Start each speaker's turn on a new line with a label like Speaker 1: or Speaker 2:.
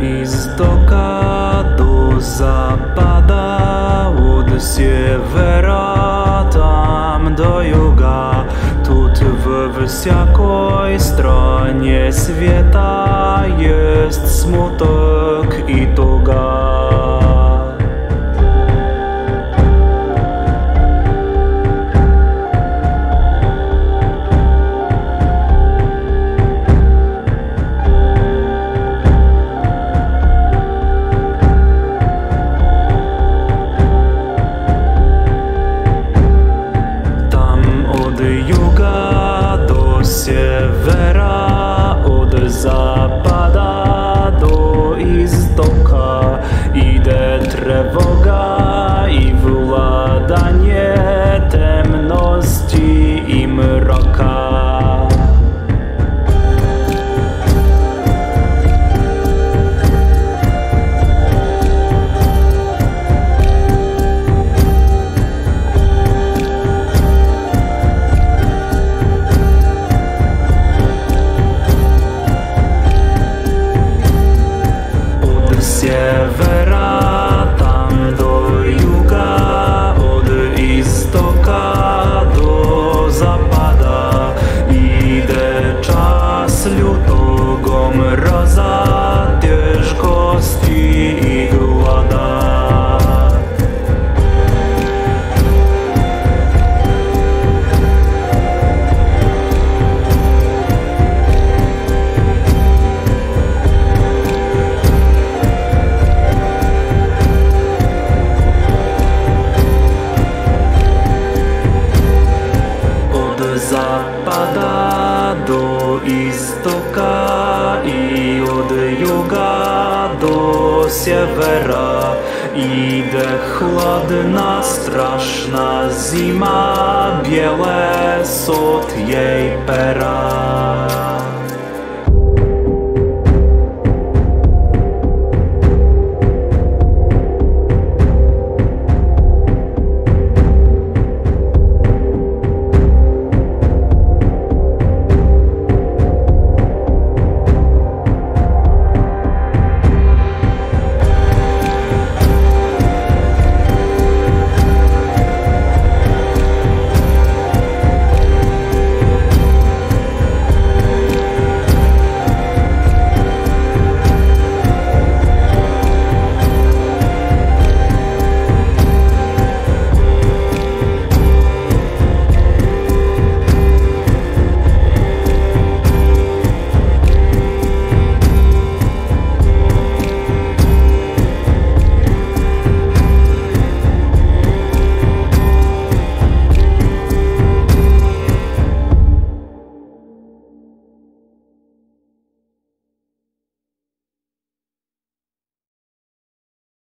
Speaker 1: istoka do zapada, od siewera tam do juga. Тут w всякой stronie świata jest smutek i tuga. idę trwoga i do istoka i od juga do siewera idę chłodna, straszna zima, białe sot jej pera.